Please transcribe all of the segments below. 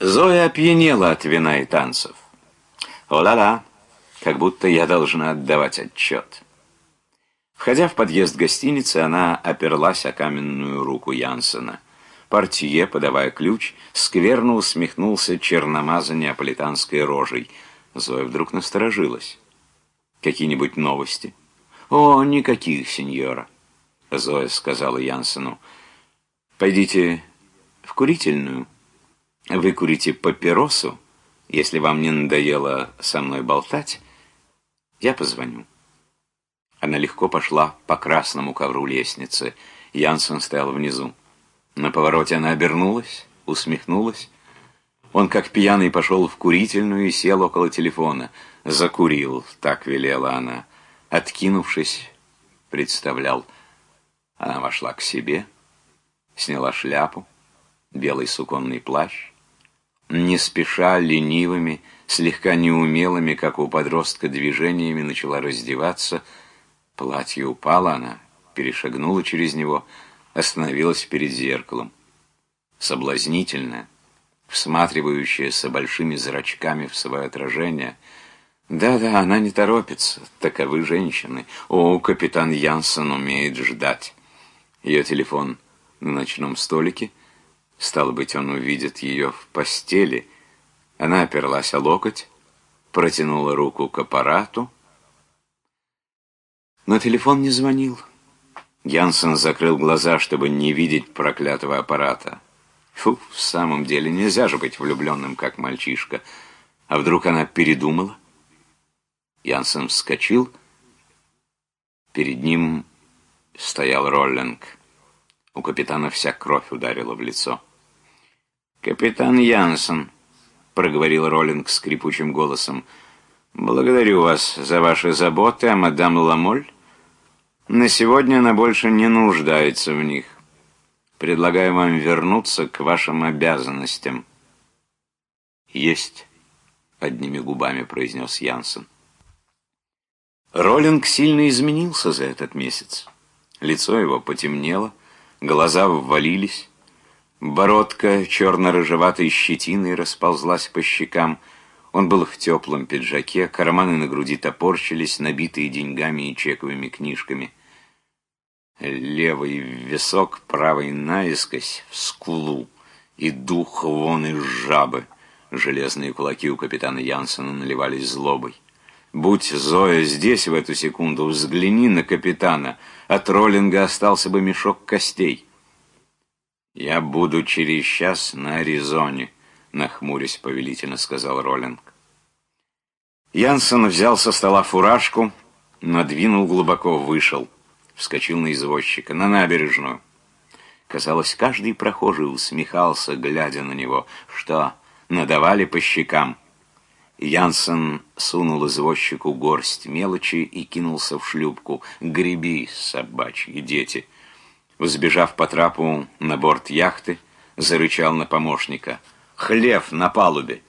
Зоя опьянела от вина и танцев. О-ла-ла, как будто я должна отдавать отчет. Входя в подъезд гостиницы, она оперлась о каменную руку Янсена. Портье, подавая ключ, скверно усмехнулся черномаза неаполитанской рожей. Зоя вдруг насторожилась. «Какие-нибудь новости?» «О, никаких, сеньора», — Зоя сказала Янсену. «Пойдите в курительную. Выкурите папиросу. Если вам не надоело со мной болтать, я позвоню». Она легко пошла по красному ковру лестницы. Янсен стоял внизу. На повороте она обернулась, усмехнулась. Он, как пьяный, пошел в курительную и сел около телефона. Закурил, так велела она. Откинувшись, представлял. Она вошла к себе, сняла шляпу, белый суконный плащ. Не спеша, ленивыми, слегка неумелыми, как у подростка, движениями начала раздеваться. Платье упало, она перешагнула через него, остановилась перед зеркалом. Соблазнительная, всматривающаяся большими зрачками в свое отражение — да-да, она не торопится. Таковы женщины. О, капитан Янсен умеет ждать. Ее телефон на ночном столике. Стало быть, он увидит ее в постели. Она оперлась о локоть, протянула руку к аппарату. Но телефон не звонил. Янсен закрыл глаза, чтобы не видеть проклятого аппарата. Фу, в самом деле, нельзя же быть влюбленным, как мальчишка. А вдруг она передумала? Янсен вскочил. Перед ним стоял Роллинг. У капитана вся кровь ударила в лицо. «Капитан Янсен», — проговорил Роллинг скрипучим голосом, — «благодарю вас за ваши заботы, а мадам Ламоль на сегодня она больше не нуждается в них. Предлагаю вам вернуться к вашим обязанностям». «Есть», — одними губами произнес Янсен. Роллинг сильно изменился за этот месяц. Лицо его потемнело, глаза ввалились, бородка черно-рыжеватой щетиной расползлась по щекам. Он был в теплом пиджаке, карманы на груди топорщились, набитые деньгами и чековыми книжками. Левый висок, правый наискось, в скулу, и дух вон из жабы. Железные кулаки у капитана Янсена наливались злобой. Будь Зоя здесь в эту секунду, взгляни на капитана. От роллинга остался бы мешок костей. «Я буду через час на Аризоне», — нахмурясь повелительно сказал Роллинг. Янсен взял со стола фуражку, надвинул глубоко, вышел. Вскочил на извозчика, на набережную. Казалось, каждый прохожий усмехался, глядя на него. Что, надавали по щекам? Янсен сунул извозчику горсть мелочи и кинулся в шлюпку. «Греби, собачьи дети!» Взбежав по трапу на борт яхты, зарычал на помощника. «Хлев на палубе!»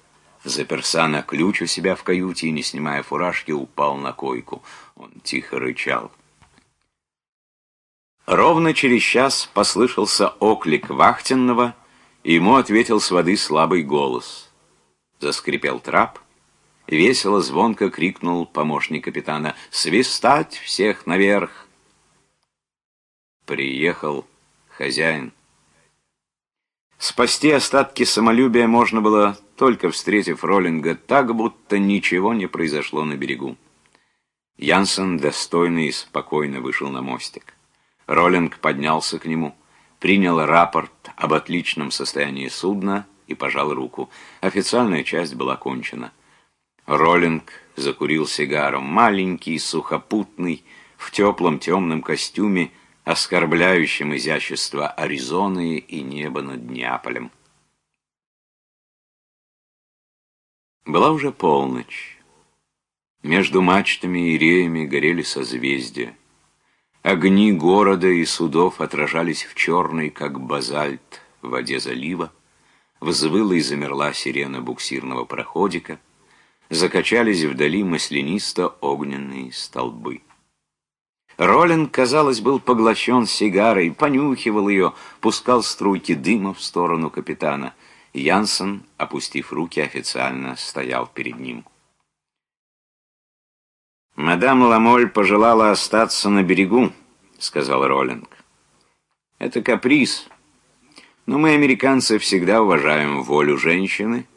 Заперся на ключ у себя в каюте и, не снимая фуражки, упал на койку. Он тихо рычал. Ровно через час послышался оклик вахтенного, и ему ответил с воды слабый голос. Заскрипел трап — Весело, звонко крикнул помощник капитана. «Свистать всех наверх!» Приехал хозяин. Спасти остатки самолюбия можно было, только встретив Роллинга так, будто ничего не произошло на берегу. Янсен достойно и спокойно вышел на мостик. Роллинг поднялся к нему, принял рапорт об отличном состоянии судна и пожал руку. Официальная часть была кончена. Роллинг закурил сигару, маленький, сухопутный, в теплом темном костюме, оскорбляющем изящество Аризоны и небо над Неаполем. Была уже полночь. Между мачтами и реями горели созвездия. Огни города и судов отражались в черной, как базальт, воде залива. Взвыла и замерла сирена буксирного проходика — закачались вдали маслянисто-огненные столбы. Роллин, казалось, был поглощен сигарой, понюхивал ее, пускал струйки дыма в сторону капитана. Янсен, опустив руки, официально стоял перед ним. «Мадам Ламоль пожелала остаться на берегу», — сказал Роллинг. «Это каприз. Но мы, американцы, всегда уважаем волю женщины,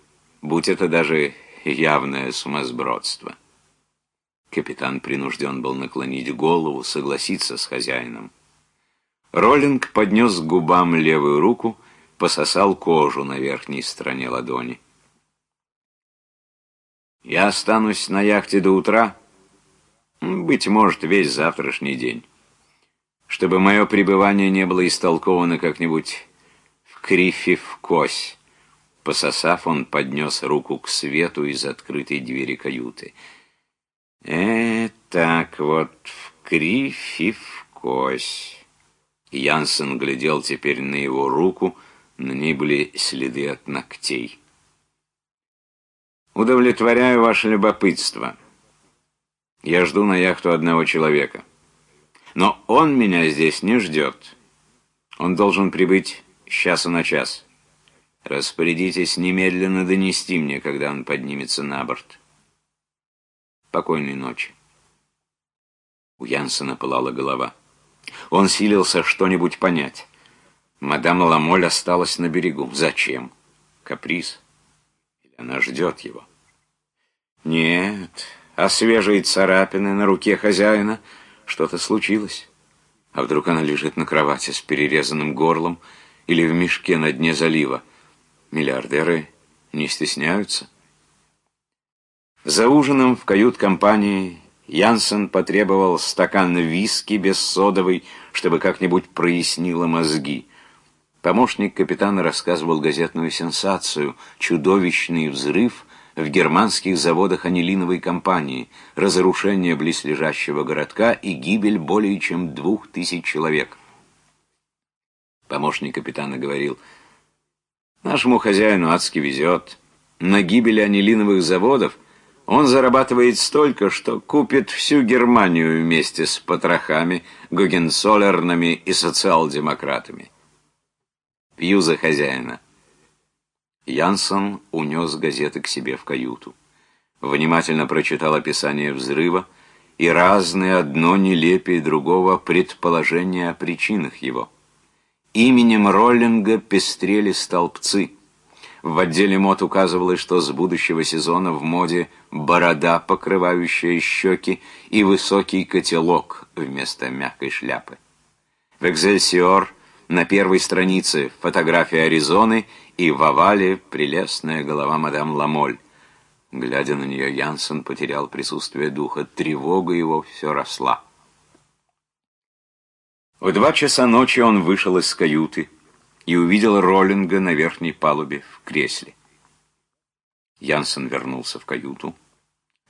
будь это даже явное сумасбродство». Капитан принужден был наклонить голову, согласиться с хозяином. Роллинг поднес к губам левую руку, пососал кожу на верхней стороне ладони. «Я останусь на яхте до утра, быть может, весь завтрашний день, чтобы мое пребывание не было истолковано как-нибудь в крифе в кось». Пососав, он поднес руку к свету из открытой двери каюты. «Э, так вот, в крифе в кось». Янсен глядел теперь на его руку, — на ней были следы от ногтей. «Удовлетворяю ваше любопытство. Я жду на яхту одного человека. Но он меня здесь не ждет. Он должен прибыть с часа на час. Распорядитесь немедленно донести мне, когда он поднимется на борт. Покойной ночи». У Янсена пылала голова. Он силился что-нибудь понять. Мадам Ламоль осталась на берегу. Зачем? Каприз? Или она ждет его? Нет, а свежие царапины на руке хозяина? Что-то случилось. А вдруг она лежит на кровати с перерезанным горлом или в мешке на дне залива? Миллиардеры не стесняются. За ужином в кают-компании Янсен потребовал стакан виски без содовой, чтобы как-нибудь прояснило мозги. Помощник капитана рассказывал газетную сенсацию «Чудовищный взрыв» в германских заводах анилиновой компании, разрушение близлежащего городка и гибель более чем двух тысяч человек. Помощник капитана говорил, «Нашему хозяину адски везет. На гибели анилиновых заводов он зарабатывает столько, что купит всю Германию вместе с потрохами, гогенцоллернами и социал-демократами. Пью за хозяина». Янсон унес газеты к себе в каюту. Внимательно прочитал описание взрыва и разные, одно нелепее другого, предположения о причинах его. Именем Роллинга пестрели столбцы. В отделе мод указывалось, что с будущего сезона в моде борода, покрывающая щеки, и высокий котелок вместо мягкой шляпы. В «Экзельсиор» На первой странице фотография Аризоны и в овале прелестная голова мадам Ламоль. Глядя на нее, Янсен потерял присутствие духа. Тревога его все росла. В два часа ночи он вышел из каюты и увидел Роллинга на верхней палубе в кресле. Янсен вернулся в каюту,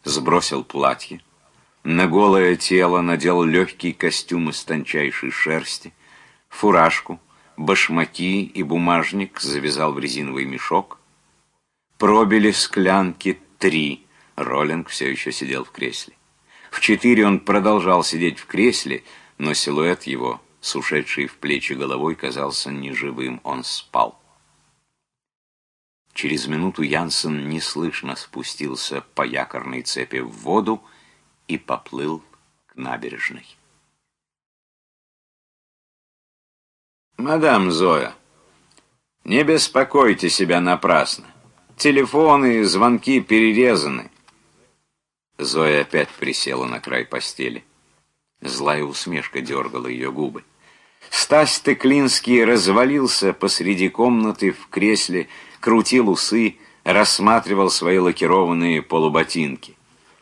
сбросил платье, на голое тело надел легкий костюм из тончайшей шерсти, фуражку, башмаки и бумажник завязал в резиновый мешок. Пробили склянки три. Роллинг все еще сидел в кресле. В четыре он продолжал сидеть в кресле, но силуэт его, сушедший в плечи головой, казался неживым. Он спал. Через минуту Янсен неслышно спустился по якорной цепи в воду и поплыл к набережной. «Мадам Зоя, не беспокойте себя напрасно. Телефоны и звонки перерезаны». Зоя опять присела на край постели. Злая усмешка дергала ее губы. Стась Теклинский развалился посреди комнаты в кресле, крутил усы, рассматривал свои лакированные полуботинки.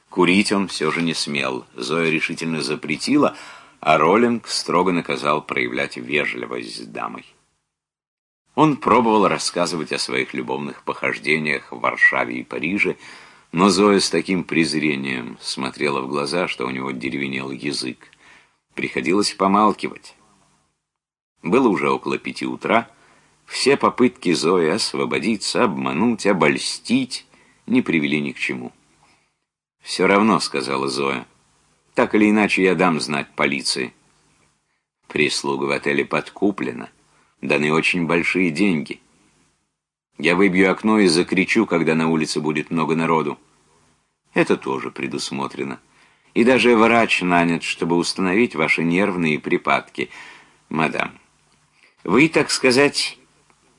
Курить он все же не смел. Зоя решительно запретила, а Роллинг строго наказал проявлять вежливость с дамой. Он пробовал рассказывать о своих любовных похождениях в Варшаве и Париже, но Зоя с таким презрением смотрела в глаза, что у него деревенел язык. Приходилось помалкивать. Было уже около пяти утра. Все попытки Зои освободиться, обмануть, обольстить не привели ни к чему. «Все равно», — сказала Зоя, — так или иначе я дам знать полиции. Прислуга в отеле подкуплена. Даны очень большие деньги. Я выбью окно и закричу, когда на улице будет много народу. Это тоже предусмотрено. И даже врач нанят, чтобы установить ваши нервные припадки. Мадам, вы, так сказать,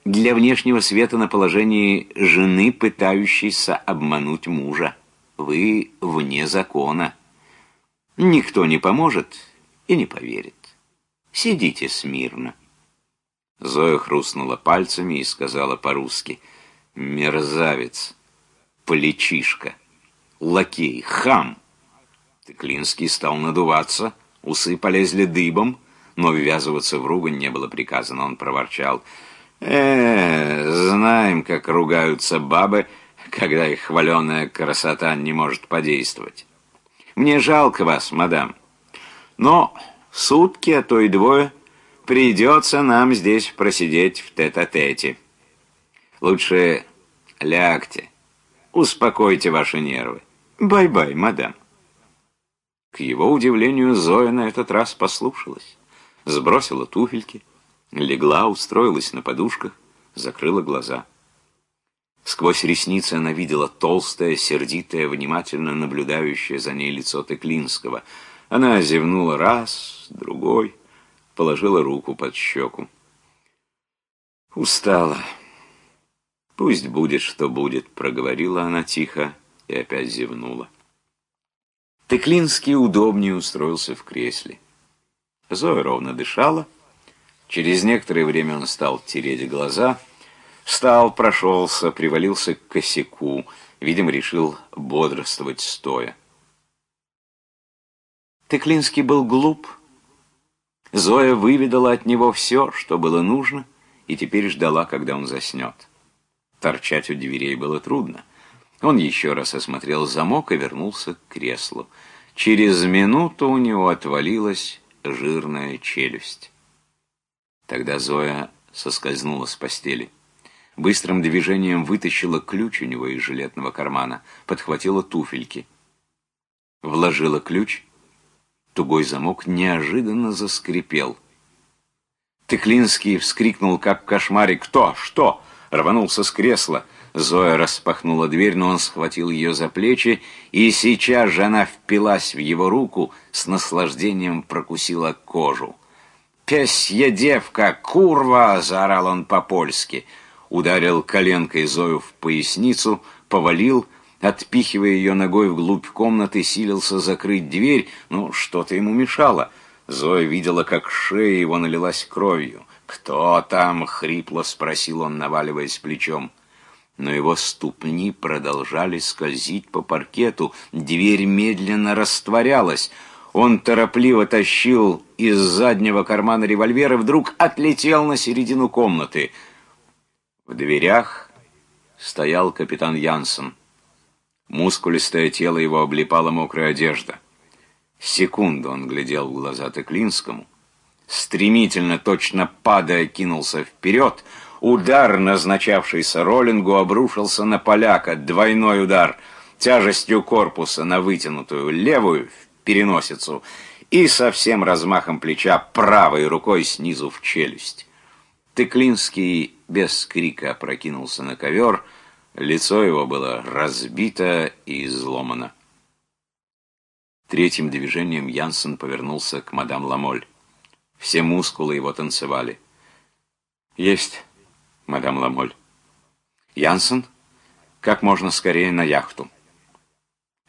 для внешнего света на положении жены, пытающейся обмануть мужа. Вы вне закона. Никто не поможет и не поверит. Сидите смирно. Зоя хрустнула пальцами и сказала по-русски. «Мерзавец, плечишка, лакей, хам!» Тыклинский стал надуваться, усы полезли дыбом, но ввязываться в ругань не было приказано. Он проворчал. «Э, знаем, как ругаются бабы, когда их хваленая красота не может подействовать. Мне жалко вас, мадам, но сутки, а то и двое, придется нам здесь просидеть в тет-а-тете. Лучше лягте, успокойте ваши нервы. Бай-бай, мадам». К его удивлению, Зоя на этот раз послушалась. Сбросила туфельки, легла, устроилась на подушках, закрыла глаза. Сквозь ресницы она видела толстое, сердитое, внимательно наблюдающее за ней лицо Теклинского. Она зевнула раз, другой, положила руку под щеку. «Устала. Пусть будет, что будет», — проговорила она тихо и опять зевнула. Теклинский удобнее устроился в кресле. Зоя ровно дышала. Через некоторое время он стал тереть глаза, встал, прошелся, привалился к косяку, видимо, решил бодрствовать стоя. Теклинский был глуп. Зоя выведала от него все, что было нужно, и теперь ждала, когда он заснет. Торчать у дверей было трудно. Он еще раз осмотрел замок и вернулся к креслу. Через минуту у него отвалилась жирная челюсть. Тогда Зоя соскользнула с постели. Быстрым движением вытащила ключ у него из жилетного кармана, подхватила туфельки. Вложила ключ. Тугой замок неожиданно заскрипел. Тыклинский вскрикнул, как в кошмаре «Кто? Что?» рванулся с кресла. Зоя распахнула дверь, но он схватил ее за плечи, и сейчас же она впилась в его руку, с наслаждением прокусила кожу. «Песья девка, курва!» — заорал он по-польски. Ударил коленкой Зою в поясницу, повалил, отпихивая ее ногой вглубь комнаты, силился закрыть дверь, но что-то ему мешало. Зоя видела, как шея его налилась кровью. «Кто там?» — хрипло спросил он, наваливаясь плечом но его ступни продолжали скользить по паркету, дверь медленно растворялась. Он торопливо тащил из заднего кармана револьвера, вдруг отлетел на середину комнаты. В дверях стоял капитан Янсен. Мускулистое тело его облепала мокрая одежда. Секунду он глядел в глаза Теклинскому. Стремительно, точно падая, кинулся вперед — Удар, назначавшийся роллингу, обрушился на поляка. Двойной удар тяжестью корпуса на вытянутую левую переносицу и со всем размахом плеча правой рукой снизу в челюсть. Тыклинский без крика опрокинулся на ковер, лицо его было разбито и изломано. Третьим движением Янсен повернулся к мадам Ламоль. Все мускулы его танцевали. «Есть!» Мадам Ламоль. Янсен, как можно скорее на яхту.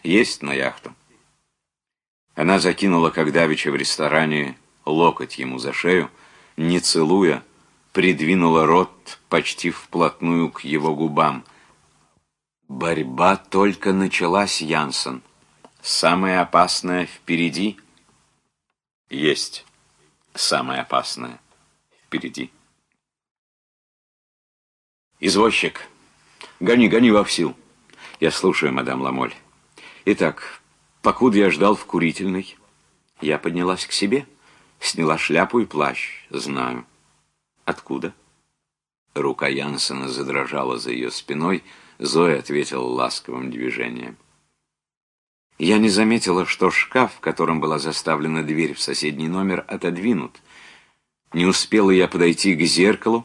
Есть на яхту. Она закинула, как давеча в ресторане, локоть ему за шею, не целуя, придвинула рот почти вплотную к его губам. Борьба только началась, Янсен. Самое опасное впереди. Есть самое опасное впереди. «Извозчик, гони, гони вовсю». «Я слушаю, мадам Ламоль. Итак, покуда я ждал в курительной, я поднялась к себе, сняла шляпу и плащ. Знаю. Откуда?» Рука Янсена задрожала за ее спиной, Зоя ответила ласковым движением. Я не заметила, что шкаф, в котором была заставлена дверь в соседний номер, отодвинут. Не успела я подойти к зеркалу,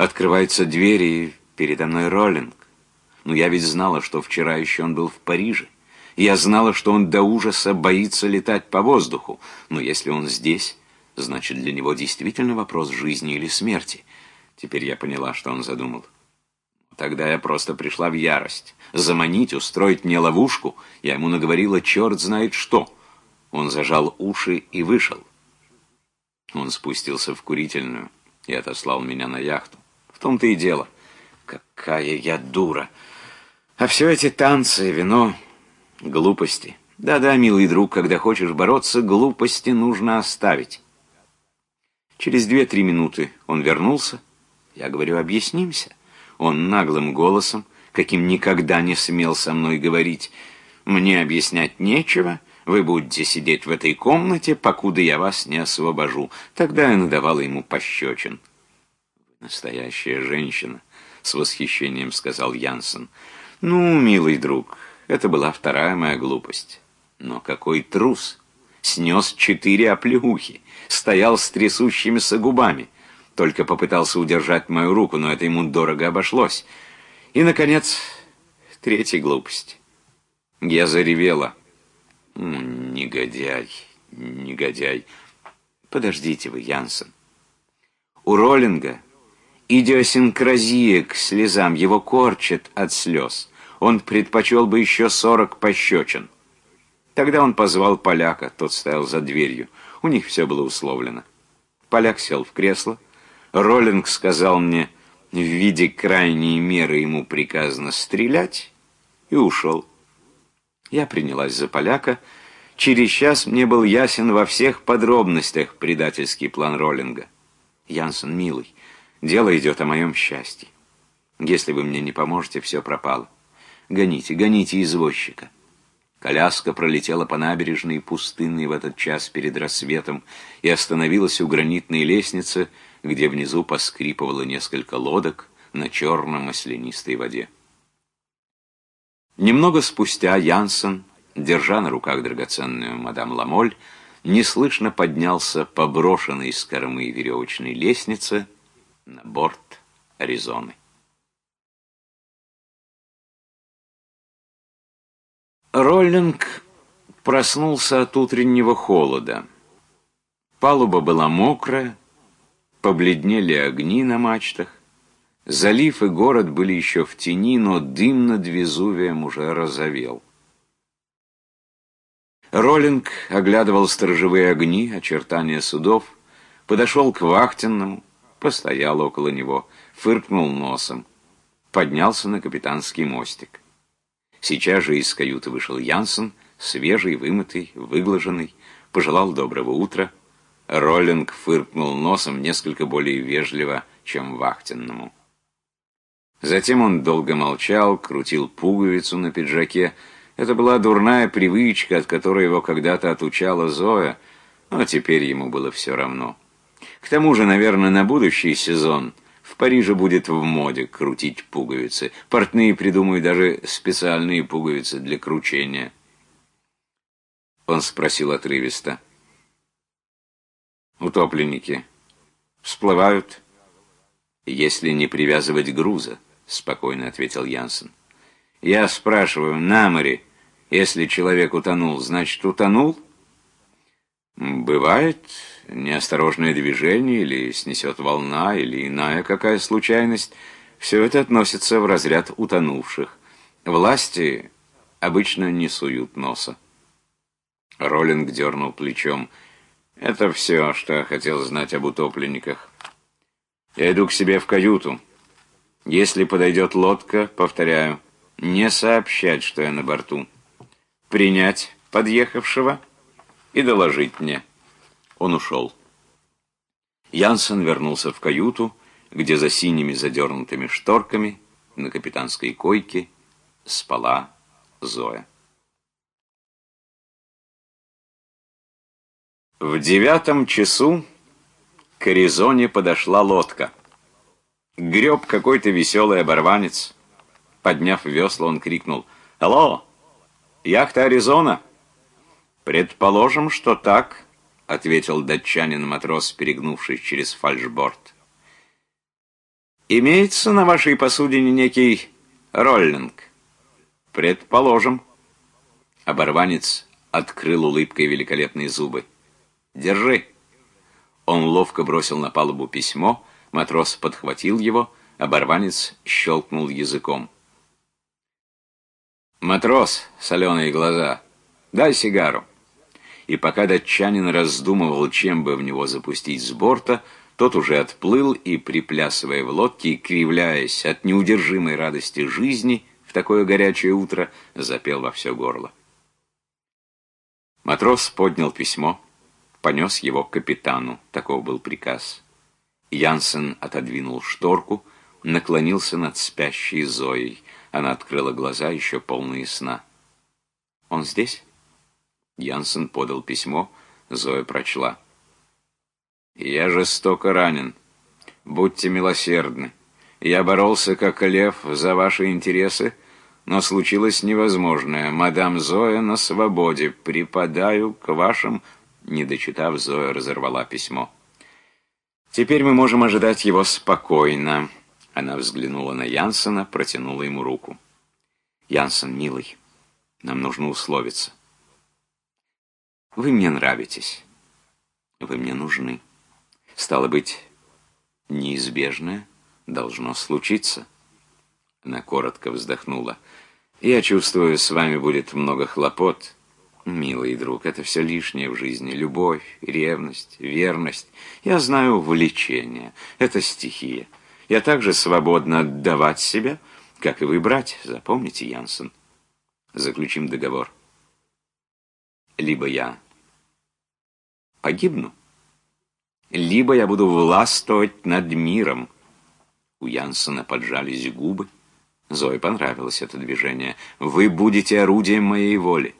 Открывается дверь, и Передо мной Роллинг. Но я ведь знала, что вчера еще он был в Париже. Я знала, что он до ужаса боится летать по воздуху. Но если он здесь, значит, для него действительно вопрос жизни или смерти. Теперь я поняла, что он задумал. Тогда я просто пришла в ярость. Заманить, устроить мне ловушку. Я ему наговорила черт знает что. Он зажал уши и вышел. Он спустился в курительную и отослал меня на яхту. В том-то и дело. Какая я дура. А все эти танцы, вино, глупости. Да-да, милый друг, когда хочешь бороться, глупости нужно оставить. Через две-три минуты он вернулся. Я говорю, объяснимся. Он наглым голосом, каким никогда не смел со мной говорить, «Мне объяснять нечего, вы будете сидеть в этой комнате, покуда я вас не освобожу». Тогда я надавала ему пощечин. «Настоящая женщина», — с восхищением сказал Янсен. «Ну, милый друг, это была вторая моя глупость. Но какой трус! Снес четыре оплеухи, стоял с трясущимися губами» только попытался удержать мою руку, но это ему дорого обошлось. И, наконец, третья глупость. Я заревела. Негодяй, негодяй. Подождите вы, Янсен. У Роллинга идиосинкразия к слезам, его корчит от слез. Он предпочел бы еще сорок пощечин. Тогда он позвал поляка, тот стоял за дверью. У них все было условлено. Поляк сел в кресло, Роллинг сказал мне, в виде крайней меры ему приказано стрелять, и ушел. Я принялась за поляка. Через час мне был ясен во всех подробностях предательский план Роллинга. Янсен, милый, дело идет о моем счастье. Если вы мне не поможете, все пропало. Гоните, гоните извозчика. Коляска пролетела по набережной пустынной в этот час перед рассветом и остановилась у гранитной лестницы, где внизу поскрипывало несколько лодок на черно-маслянистой воде. Немного спустя Янсен, держа на руках драгоценную мадам Ламоль, неслышно поднялся по брошенной с кормы веревочной лестнице на борт Аризоны. Роллинг проснулся от утреннего холода. Палуба была мокрая, Побледнели огни на мачтах. Залив и город были еще в тени, но дым над Везувием уже разовел. Роллинг оглядывал сторожевые огни, очертания судов, подошел к вахтенному, постоял около него, фыркнул носом, поднялся на капитанский мостик. Сейчас же из каюты вышел Янсен, свежий, вымытый, выглаженный, пожелал доброго утра — Роллинг фыркнул носом несколько более вежливо, чем вахтенному. Затем он долго молчал, крутил пуговицу на пиджаке. Это была дурная привычка, от которой его когда-то отучала Зоя, но теперь ему было все равно. К тому же, наверное, на будущий сезон в Париже будет в моде крутить пуговицы. Портные придумают даже специальные пуговицы для кручения. Он спросил отрывисто. Утопленники всплывают, если не привязывать груза, спокойно ответил Янсен. Я спрашиваю, на море, если человек утонул, значит утонул? Бывает неосторожное движение, или снесет волна, или иная какая случайность. Все это относится в разряд утонувших. Власти обычно не суют носа. Роллинг дернул плечом. Это все, что я хотел знать об утопленниках. Я иду к себе в каюту. Если подойдет лодка, повторяю, не сообщать, что я на борту. Принять подъехавшего и доложить мне. Он ушел. Янсен вернулся в каюту, где за синими задернутыми шторками на капитанской койке спала Зоя. В девятом часу к Аризоне подошла лодка. Греб какой-то веселый оборванец. Подняв весла, он крикнул «Алло! Яхта Аризона?» «Предположим, что так», — ответил датчанин-матрос, перегнувшись через фальшборд. Имеется на вашей посудине некий роллинг? Предположим. Оборванец открыл улыбкой великолепные зубы. Держи. Он ловко бросил на палубу письмо, матрос подхватил его, оборванец щелкнул языком. «Матрос, соленые глаза, дай сигару». И пока датчанин раздумывал, чем бы в него запустить с борта, тот уже отплыл и, приплясывая в лодке и кривляясь от неудержимой радости жизни в такое горячее утро, запел во все горло. Матрос поднял письмо, понес его к капитану, таков был приказ. Янсен отодвинул шторку, наклонился над спящей Зоей. Она открыла глаза, еще полные сна. «Он здесь?» Янсен подал письмо, Зоя прочла. «Я жестоко ранен. Будьте милосердны. Я боролся, как лев, за ваши интересы, но случилось невозможное. Мадам Зоя на свободе. Припадаю к вашим...» Не дочитав, Зоя разорвала письмо. «Теперь мы можем ожидать его спокойно». Она взглянула на Янсена, протянула ему руку. «Янсен, милый, нам нужно условиться. Вы мне нравитесь. Вы мне нужны. Стало быть, неизбежное должно случиться». Она коротко вздохнула. «Я чувствую, с вами будет много хлопот». Милый друг, это все лишнее в жизни. Любовь, ревность, верность. Я знаю влечение. Это стихия. Я также свободна отдавать себя, как и вы брать. Запомните, Янсен. Заключим договор. Либо я погибну, либо я буду властвовать над миром. У Янсена поджались губы. Зое понравилось это движение. Вы будете орудием моей воли.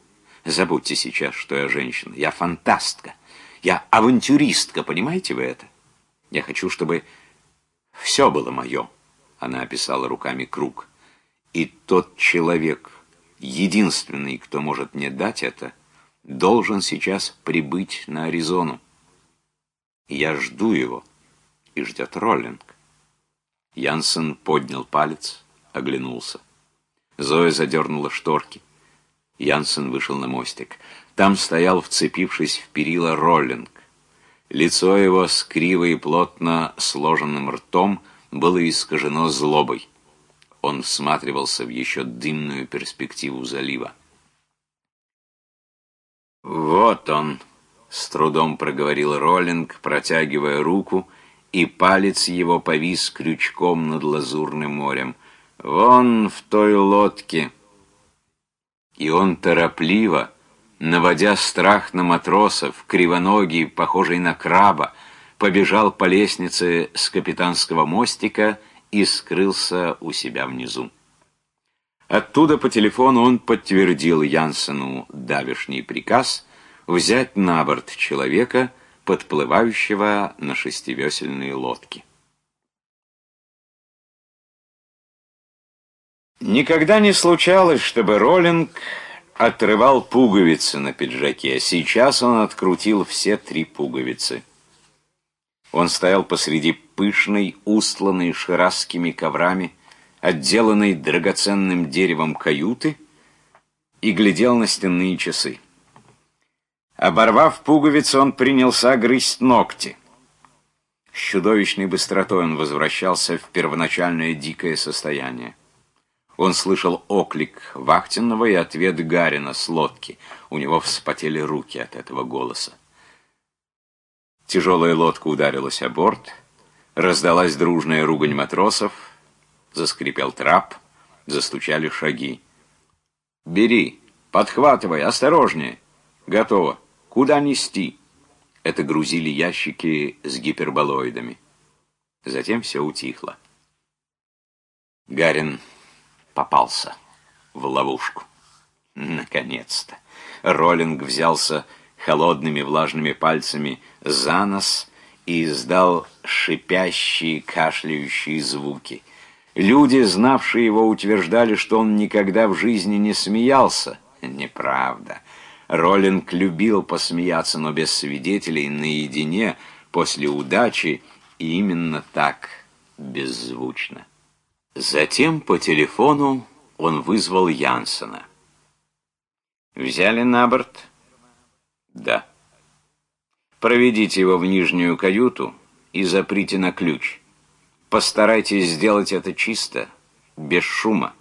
Забудьте сейчас, что я женщина. Я фантастка. Я авантюристка, понимаете вы это? Я хочу, чтобы все было мое. Она описала руками круг. И тот человек, единственный, кто может мне дать это, должен сейчас прибыть на Аризону. Я жду его, и ждет Роллинг. Янсен поднял палец, оглянулся. Зоя задернула шторки. Янсен вышел на мостик. Там стоял, вцепившись в перила, Роллинг. Лицо его с криво и плотно сложенным ртом было искажено злобой. Он всматривался в еще дымную перспективу залива. «Вот он!» — с трудом проговорил Роллинг, протягивая руку, и палец его повис крючком над лазурным морем. «Вон в той лодке!» И он торопливо, наводя страх на матросов, кривоногий, похожий на краба, побежал по лестнице с капитанского мостика и скрылся у себя внизу. Оттуда по телефону он подтвердил Янсену давешний приказ взять на борт человека, подплывающего на шестивесельные лодки. Никогда не случалось, чтобы Роллинг отрывал пуговицы на пиджаке. Сейчас он открутил все три пуговицы. Он стоял посреди пышной, устланной шерасскими коврами, отделанной драгоценным деревом каюты, и глядел на стенные часы. Оборвав пуговицы, он принялся грызть ногти. С чудовищной быстротой он возвращался в первоначальное дикое состояние. Он слышал оклик вахтенного и ответ Гарина с лодки. У него вспотели руки от этого голоса. Тяжелая лодка ударилась о борт, раздалась дружная ругань матросов, заскрипел трап, застучали шаги. «Бери, подхватывай, осторожнее!» «Готово. Куда нести?» Это грузили ящики с гиперболоидами. Затем все утихло. Гарин попался в ловушку. Наконец-то. Роллинг взялся холодными влажными пальцами за нос и издал шипящие, кашляющие звуки. Люди, знавшие его, утверждали, что он никогда в жизни не смеялся. Неправда. Роллинг любил посмеяться, но без свидетелей, наедине, после удачи, и именно так беззвучно. Затем по телефону он вызвал Янсена. «Взяли на борт?» «Да». «Проведите его в нижнюю каюту и заприте на ключ. Постарайтесь сделать это чисто, без шума».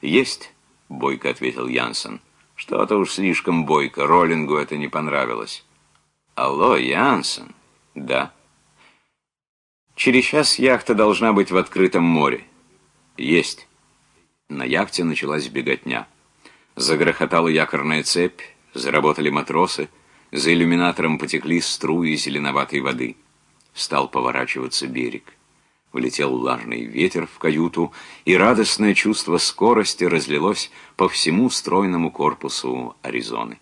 «Есть», — бойко ответил Янсен. «Что-то уж слишком бойко, Роллингу это не понравилось». «Алло, Янсен?» «Да». «Через час яхта должна быть в открытом море». «Есть». На яхте началась беготня. Загрохотала якорная цепь, заработали матросы, за иллюминатором потекли струи зеленоватой воды. Стал поворачиваться берег. Влетел влажный ветер в каюту, и радостное чувство скорости разлилось по всему стройному корпусу Аризоны.